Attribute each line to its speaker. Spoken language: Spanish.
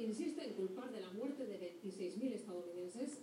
Speaker 1: insiste en culpar de la muerte de 26.000 estadounidenses